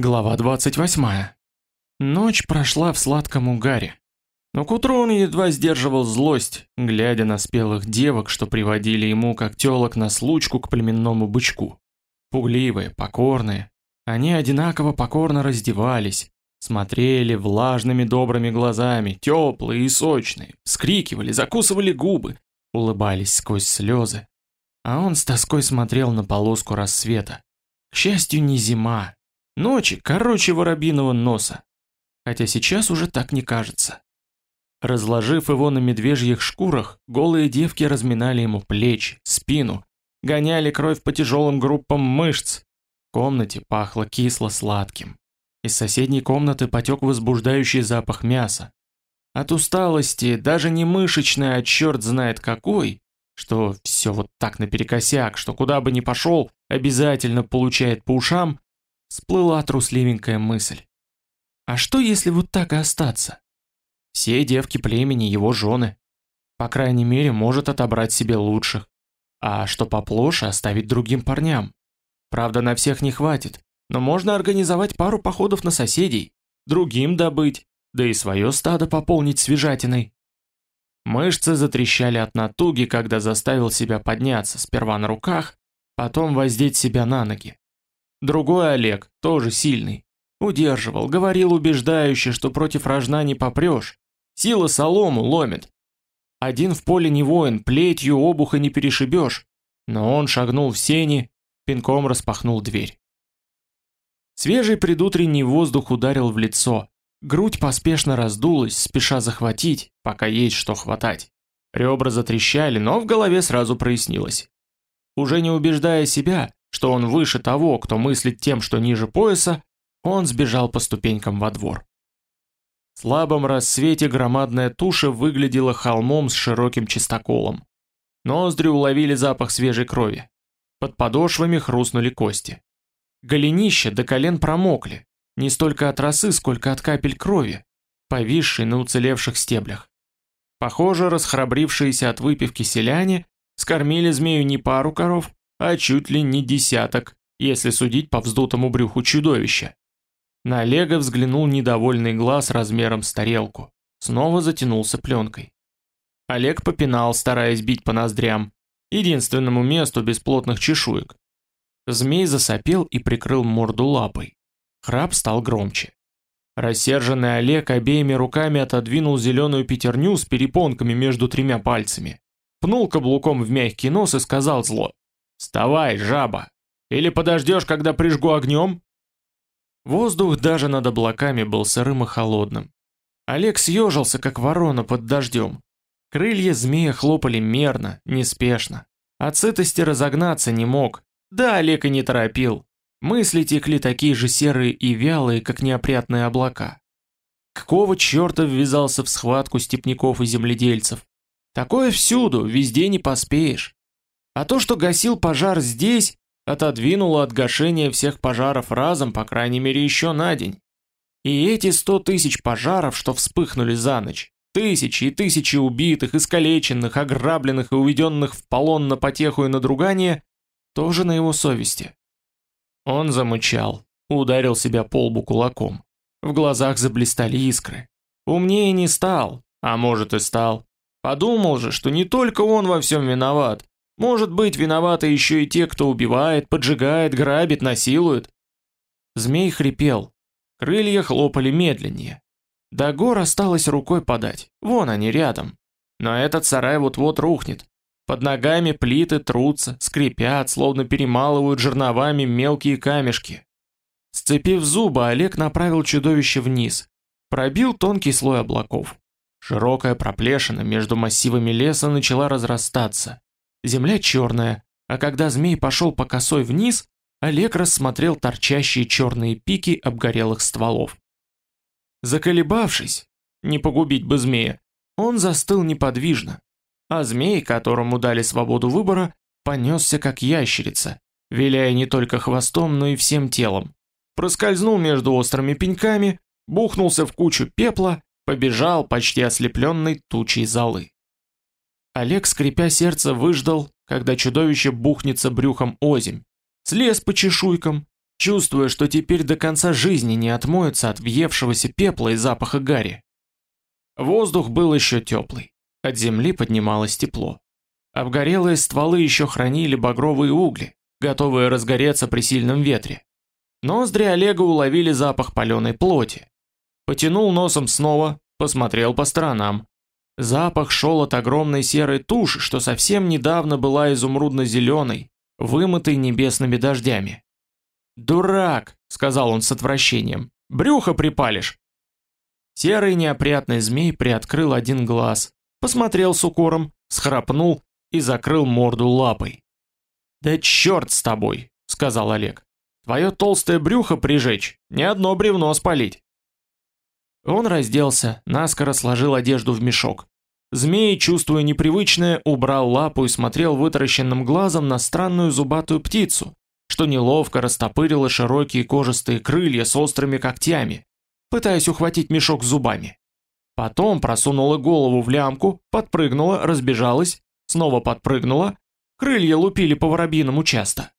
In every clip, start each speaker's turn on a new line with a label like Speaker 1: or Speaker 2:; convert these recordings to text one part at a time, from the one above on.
Speaker 1: Глава 28. Ночь прошла в сладком угаре. Но к утру он едва сдерживал злость, глядя на спелых девок, что приводили ему как тёлок на случку к племенному бычку. Пугливые, покорные. Они одинаково покорно раздевались, смотрели влажными добрыми глазами, теплые и сочные, скрикивали, закусывали губы, улыбались сквозь слезы. А он с тоской смотрел на полоску рассвета. К счастью, не зима, Ночи короче воробьиного носа. Хотя сейчас уже так не кажется. Разложив его на медвежьих шкурах, голые девки разминали ему плечи, спину, гоняли кровь по тяжелым группам мышц. В комнате пахло кисло-сладким. Из соседней комнаты потек возбуждающий запах мяса. От усталости, даже не мышечный, а черт знает какой, что все вот так наперекосяк, что куда бы ни пошел, обязательно получает по ушам, всплыла трусливенькая мысль. А что если вот так и остаться? Все девки племени его жены. По крайней мере, может отобрать себе лучших. А что поплоше оставить другим парням. Правда, на всех не хватит, но можно организовать пару походов на соседей, другим добыть, да и свое стадо пополнить свежатиной. Мышцы затрещали от натуги, когда заставил себя подняться, сперва на руках, потом воздеть себя на ноги. Другой Олег, тоже сильный, удерживал, говорил убеждающе, что против рожна не попрешь. Сила солому ломит. Один в поле не воин, плетью обуха не перешибешь. Но он шагнул в сени, пинком распахнул дверь. Свежий предутренний воздух ударил в лицо. Грудь поспешно раздулась, спеша захватить, пока есть что хватать. Ребра затрещали, но в голове сразу прояснилось. Уже не убеждая себя, что он выше того, кто мыслит тем, что ниже пояса, он сбежал по ступенькам во двор. В слабом рассвете громадная туша выглядела холмом с широким чистоколом. Ноздри уловили запах свежей крови. Под подошвами хрустнули кости. Голенища до колен промокли, не столько от росы, сколько от капель крови, повисшей на уцелевших стеблях. Похоже, расхрабрившиеся от выпивки селяне скормили змею не пару коров, а чуть ли не десяток, если судить по вздутому брюху чудовища. На Олега взглянул недовольный глаз размером с тарелку. Снова затянулся пленкой. Олег попинал, стараясь бить по ноздрям, единственному месту без плотных чешуек. Змей засопел и прикрыл морду лапой. Храп стал громче. Рассерженный Олег обеими руками отодвинул зеленую пятерню с перепонками между тремя пальцами, пнул каблуком в мягкий нос и сказал зло. Вставай, жаба! Или подождешь, когда прижгу огнем?» Воздух даже над облаками был сырым и холодным. Олег съежился, как ворона под дождем. Крылья змея хлопали мерно, неспешно. От сытости разогнаться не мог. Да, Олег и не торопил. Мысли текли такие же серые и вялые, как неопрятные облака. Какого черта ввязался в схватку степняков и земледельцев? Такое всюду, везде не поспеешь. А то, что гасил пожар здесь, отодвинуло от гашения всех пожаров разом, по крайней мере, еще на день. И эти сто тысяч пожаров, что вспыхнули за ночь, тысячи и тысячи убитых, искалеченных, ограбленных и уведенных в полон на потеху и надругание, тоже на его совести. Он замычал, ударил себя по лбу кулаком. В глазах заблистали искры. Умнее не стал, а может и стал. Подумал же, что не только он во всем виноват, может быть, виноваты еще и те, кто убивает, поджигает, грабит, насилует. Змей хрипел. Крылья хлопали медленнее. До гор осталось рукой подать. Вон они рядом. Но этот сарай вот-вот рухнет. Под ногами плиты трутся, скрипят, словно перемалывают жерновами мелкие камешки. Сцепив зубы, Олег направил чудовище вниз. Пробил тонкий слой облаков. Широкая проплешина между массивами леса начала разрастаться. Земля черная, а когда змей пошел по косой вниз, Олег рассмотрел торчащие черные пики обгорелых стволов. Заколебавшись, не погубить бы змея, он застыл неподвижно, а змей, которому дали свободу выбора, понесся как ящерица, виляя не только хвостом, но и всем телом. Проскользнул между острыми пеньками, бухнулся в кучу пепла, побежал почти ослепленной тучей золы. Олег, скрипя сердце, выждал, когда чудовище бухнется брюхом озимь, слез по чешуйкам, чувствуя, что теперь до конца жизни не отмоется от въевшегося пепла и запаха гари. Воздух был еще теплый, от земли поднималось тепло. Обгорелые стволы еще хранили багровые угли, готовые разгореться при сильном ветре. Ноздри Олега уловили запах паленой плоти. Потянул носом снова, посмотрел по сторонам. Запах шел от огромной серой туши, что совсем недавно была изумрудно-зеленой, вымытой небесными дождями. «Дурак!» — сказал он с отвращением. «Брюхо припалишь!» Серый неопрятный змей приоткрыл один глаз, посмотрел с укором, схрапнул и закрыл морду лапой. «Да черт с тобой!» — сказал Олег. «Твое толстое брюхо прижечь, не одно бревно спалить!» Он разделся, наскоро сложил одежду в мешок. Змей, чувствуя непривычное, убрал лапу и смотрел вытаращенным глазом на странную зубатую птицу, что неловко растопырила широкие кожистые крылья с острыми когтями, пытаясь ухватить мешок зубами. Потом просунула голову в лямку, подпрыгнула, разбежалась, снова подпрыгнула, крылья лупили по воробьиному часто.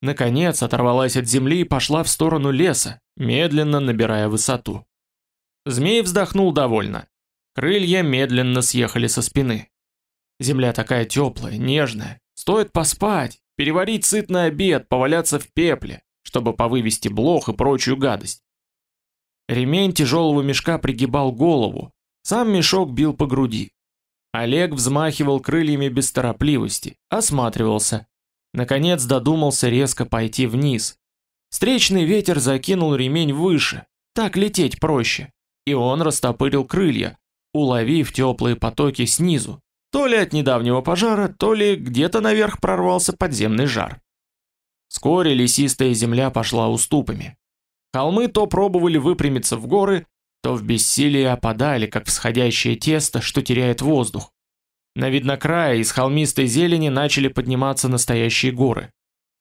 Speaker 1: Наконец оторвалась от земли и пошла в сторону леса, медленно набирая высоту. Змей вздохнул довольно. Крылья медленно съехали со спины. Земля такая теплая, нежная. Стоит поспать, переварить сытный обед, поваляться в пепле, чтобы повывести блох и прочую гадость. Ремень тяжелого мешка пригибал голову, сам мешок бил по груди. Олег взмахивал крыльями без торопливости, осматривался. Наконец додумался резко пойти вниз. Встречный ветер закинул ремень выше, так лететь проще. И он растопырил крылья, уловив теплые потоки снизу. То ли от недавнего пожара, то ли где-то наверх прорвался подземный жар. Вскоре лесистая земля пошла уступами. Холмы то пробовали выпрямиться в горы, то в бессилии опадали, как всходящее тесто, что теряет воздух. На виднокрае из холмистой зелени начали подниматься настоящие горы.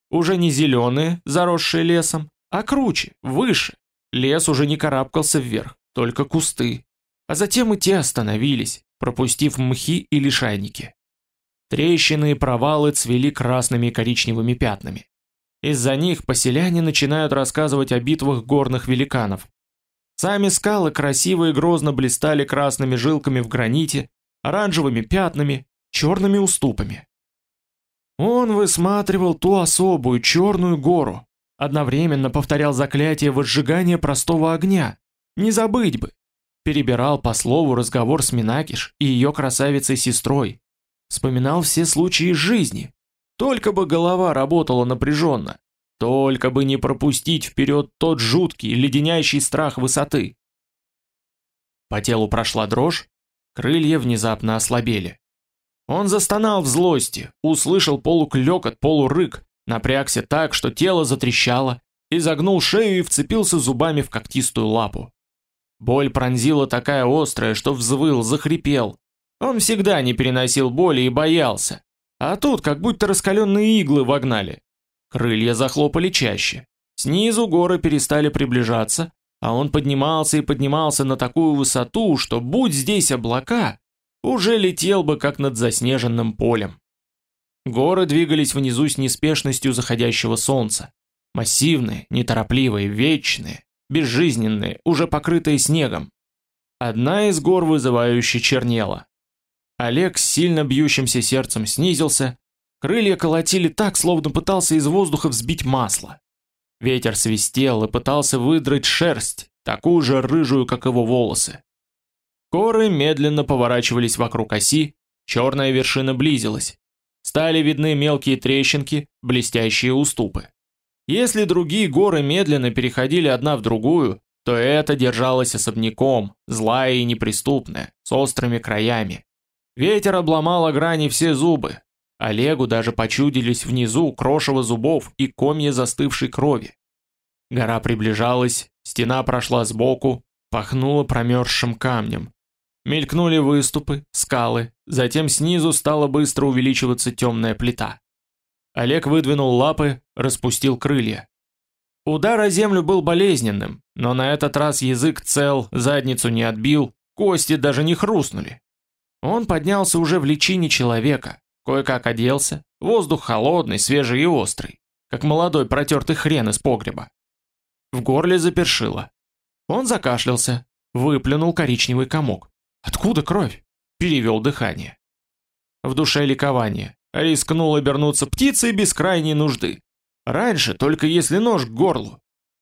Speaker 1: Уже не зеленые, заросшие лесом, а круче, выше. Лес уже не карабкался вверх, только кусты. А затем и те остановились, пропустив мхи и лишайники. Трещины и провалы цвели красными и коричневыми пятнами. Из-за них поселяне начинают рассказывать о битвах горных великанов, Сами скалы красиво и грозно блистали красными жилками в граните, оранжевыми пятнами, черными уступами. Он высматривал ту особую черную гору, одновременно повторял заклятие возжигания простого огня. Не забыть бы. Перебирал по слову разговор с Минакиш и ее красавицей-сестрой. Вспоминал все случаи жизни. Только бы голова работала напряженно. Только бы не пропустить вперед тот жуткий, леденящий страх высоты. По телу прошла дрожь, крылья внезапно ослабели. Он застонал в злости, услышал полуклёкот, полурык, напрягся так, что тело затрещало, изогнул шею и вцепился зубами в когтистую лапу. Боль пронзила такая острая, что взвыл, захрипел. Он всегда не переносил боли и боялся. А тут как будто раскаленные иглы вогнали. Крылья захлопали чаще. Снизу горы перестали приближаться, а он поднимался и поднимался на такую высоту, что будь здесь облака, уже летел бы как над заснеженным полем. Горы двигались внизу с неспешностью заходящего солнца. Массивные, неторопливые, вечные, безжизненные, уже покрытые снегом. Одна из гор вызывающе чернела. Олег с сильно бьющимся сердцем снизился, Крылья колотили так, словно пытался из воздуха взбить масло. Ветер свистел и пытался выдрать шерсть, такую же рыжую, как его волосы. Горы медленно поворачивались вокруг оси, черная вершина близилась. Стали видны мелкие трещинки, блестящие уступы. Если другие горы медленно переходили одна в другую, то это держалось особняком, злая и неприступная, с острыми краями. Ветер обломал о грани все зубы, Олегу даже почудились внизу крошево зубов и комья застывшей крови. Гора приближалась, стена прошла сбоку, пахнула промерзшим камнем. Мелькнули выступы, скалы, затем снизу стала быстро увеличиваться темная плита. Олег выдвинул лапы, распустил крылья. Удар о землю был болезненным, но на этот раз язык цел, задницу не отбил, кости даже не хрустнули. Он поднялся уже в личине человека, Кое-как оделся, воздух холодный, свежий и острый, как молодой протертый хрен из погреба. В горле запершило. Он закашлялся, выплюнул коричневый комок. Откуда кровь? Перевел дыхание. В душе ликование. Рискнул обернуться птицей без крайней нужды. Раньше только если нож к горлу.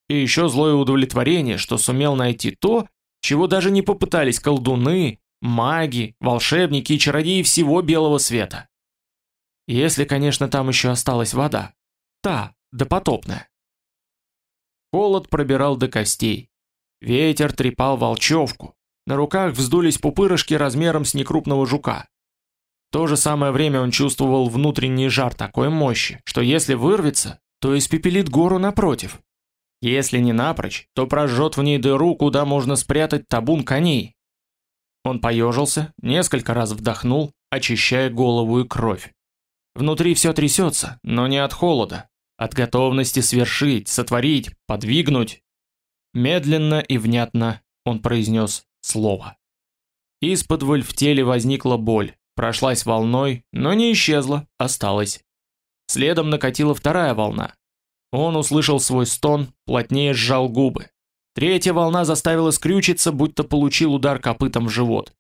Speaker 1: И еще злое удовлетворение, что сумел найти то, чего даже не попытались колдуны, маги, волшебники и чародеи всего белого света. Если, конечно, там еще осталась вода. Та, допотопная. Холод пробирал до костей. Ветер трепал волчевку. На руках вздулись пупырышки размером с некрупного жука. То же самое время он чувствовал внутренний жар такой мощи, что если вырвется, то испепелит гору напротив. Если не напрочь, то прожжет в ней дыру, куда можно спрятать табун коней. Он поежился, несколько раз вдохнул, очищая голову и кровь. Внутри все трясется, но не от холода, от готовности свершить, сотворить, подвигнуть. Медленно и внятно он произнес слово. Из-под в теле возникла боль, прошлась волной, но не исчезла, осталась. Следом накатила вторая волна. Он услышал свой стон, плотнее сжал губы. Третья волна заставила скрючиться, будто получил удар копытом в живот.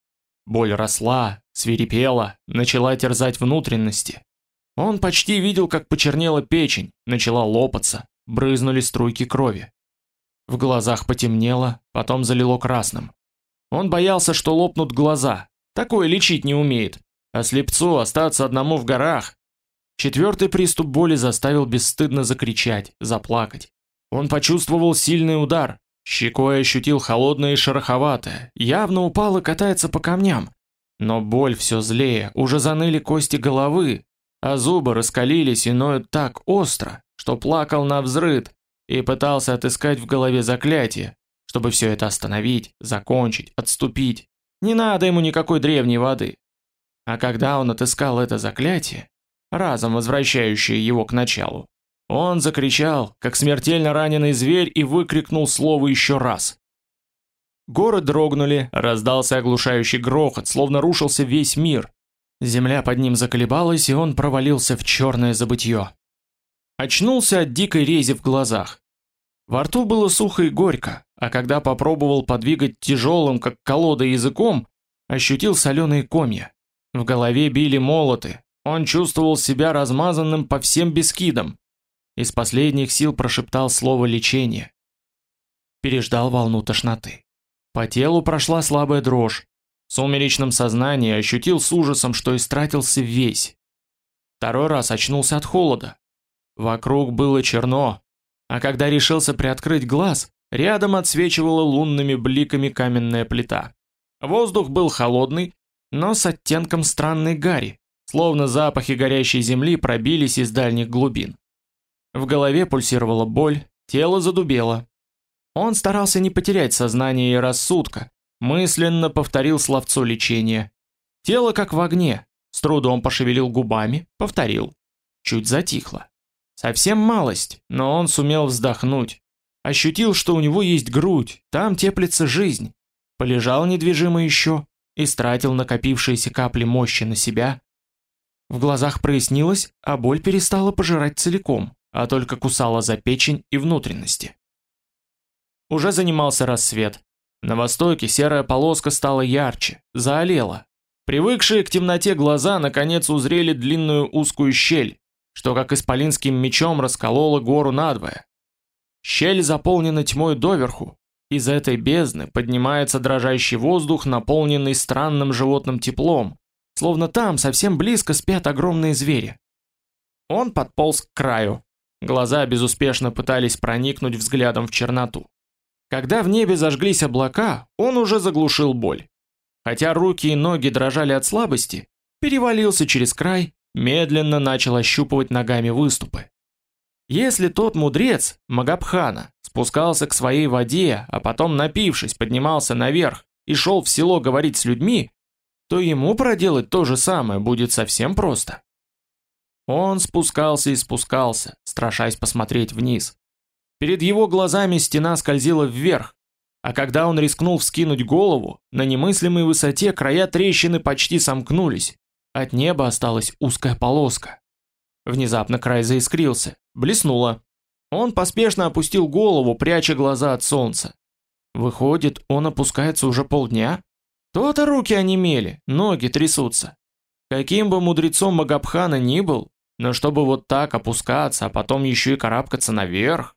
Speaker 1: Боль росла, свирепела, начала терзать внутренности. Он почти видел, как почернела печень, начала лопаться, брызнули струйки крови. В глазах потемнело, потом залило красным. Он боялся, что лопнут глаза. Такое лечить не умеет. А слепцу остаться одному в горах. Четвертый приступ боли заставил бесстыдно закричать, заплакать. Он почувствовал сильный удар, щекой ощутил холодное и шероховатое, явно упал и катается по камням. Но боль все злее, уже заныли кости головы, а зубы раскалились и ноют так остро, что плакал на взрыд и пытался отыскать в голове заклятие, чтобы все это остановить, закончить, отступить. Не надо ему никакой древней воды. А когда он отыскал это заклятие, разом возвращающее его к началу, он закричал, как смертельно раненый зверь, и выкрикнул слово еще раз. Горы дрогнули, раздался оглушающий грохот, словно рушился весь мир. Земля под ним заколебалась, и он провалился в черное забытье. Очнулся от дикой рези в глазах. Во рту было сухо и горько, а когда попробовал подвигать тяжелым, как колода языком, ощутил соленые комья. В голове били молоты, он чувствовал себя размазанным по всем бескидам. Из последних сил прошептал слово лечение. Переждал волну тошноты. По телу прошла слабая дрожь. В сумеречном сознании ощутил с ужасом, что истратился весь. Второй раз очнулся от холода. Вокруг было черно, а когда решился приоткрыть глаз, рядом отсвечивала лунными бликами каменная плита. Воздух был холодный, но с оттенком странной гари, словно запахи горящей земли пробились из дальних глубин. В голове пульсировала боль, тело задубело. Он старался не потерять сознание и рассудка, мысленно повторил словцо лечения. Тело как в огне, с трудом пошевелил губами, повторил. Чуть затихло. Совсем малость, но он сумел вздохнуть. Ощутил, что у него есть грудь, там теплится жизнь. Полежал недвижимо еще, истратил накопившиеся капли мощи на себя, в глазах прояснилось, а боль перестала пожирать целиком, а только кусала за печень и внутренности. Уже занимался рассвет. На востоке серая полоска стала ярче, заолела. Привыкшие к темноте глаза наконец узрели длинную узкую щель, что как исполинским мечом расколола гору надвое. Щель заполнена тьмой доверху. Из этой бездны поднимается дрожащий воздух, наполненный странным животным теплом, словно там совсем близко спят огромные звери. Он подполз к краю. Глаза безуспешно пытались проникнуть взглядом в черноту. Когда в небе зажглись облака, он уже заглушил боль. Хотя руки и ноги дрожали от слабости, перевалился через край, медленно начал ощупывать ногами выступы. Если тот мудрец, Магабхана, спускался к своей воде, а потом, напившись, поднимался наверх и шел в село говорить с людьми, то ему проделать то же самое будет совсем просто. Он спускался и спускался, страшась посмотреть вниз. Перед его глазами стена скользила вверх, а когда он рискнул вскинуть голову, на немыслимой высоте края трещины почти сомкнулись, от неба осталась узкая полоска. Внезапно край заискрился, блеснуло. Он поспешно опустил голову, пряча глаза от солнца. Выходит, он опускается уже полдня? То-то руки онемели, ноги трясутся. Каким бы мудрецом Магабхана ни был, но чтобы вот так опускаться, а потом еще и карабкаться наверх.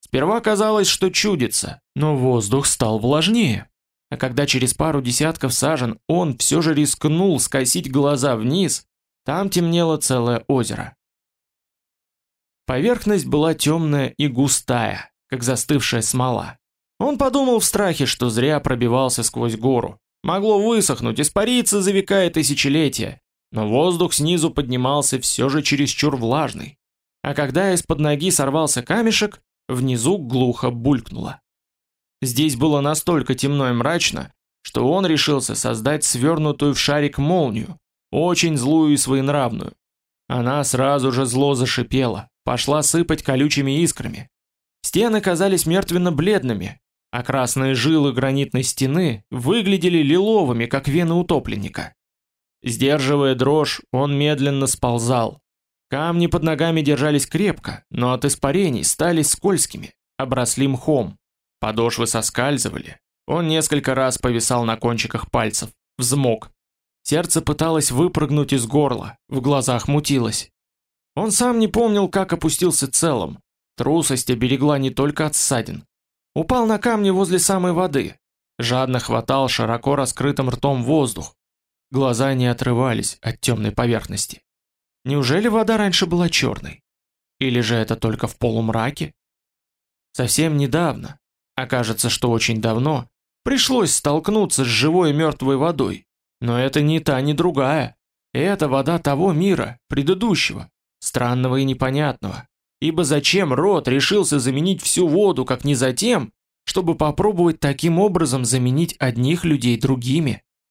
Speaker 1: Сперва казалось, что чудится, но воздух стал влажнее. А когда через пару десятков сажен он все же рискнул скосить глаза вниз, там темнело целое озеро. Поверхность была темная и густая, как застывшая смола. Он подумал в страхе, что зря пробивался сквозь гору. Могло высохнуть, испариться за века и тысячелетия, но воздух снизу поднимался все же чересчур влажный. А когда из-под ноги сорвался камешек, внизу глухо булькнуло. Здесь было настолько темно и мрачно, что он решился создать свернутую в шарик молнию, очень злую и своенравную. Она сразу же зло зашипела, пошла сыпать колючими искрами. Стены казались мертвенно-бледными, а красные жилы гранитной стены выглядели лиловыми, как вены утопленника. Сдерживая дрожь, он медленно сползал. Камни под ногами держались крепко, но от испарений стали скользкими, обросли мхом. Подошвы соскальзывали. Он несколько раз повисал на кончиках пальцев, взмок. Сердце пыталось выпрыгнуть из горла, в глазах мутилось. Он сам не помнил, как опустился целым. Трусость оберегла не только от ссадин. Упал на камни возле самой воды. Жадно хватал широко раскрытым ртом воздух. Глаза не отрывались от темной поверхности. Неужели вода раньше была черной? Или же это только в полумраке? Совсем недавно, окажется, что очень давно, пришлось столкнуться с живой мертвой водой. Но это не та, ни другая. Это вода того мира, предыдущего, странного и непонятного. Ибо зачем род решился заменить всю воду, как не за тем, чтобы попробовать таким образом заменить одних людей другими?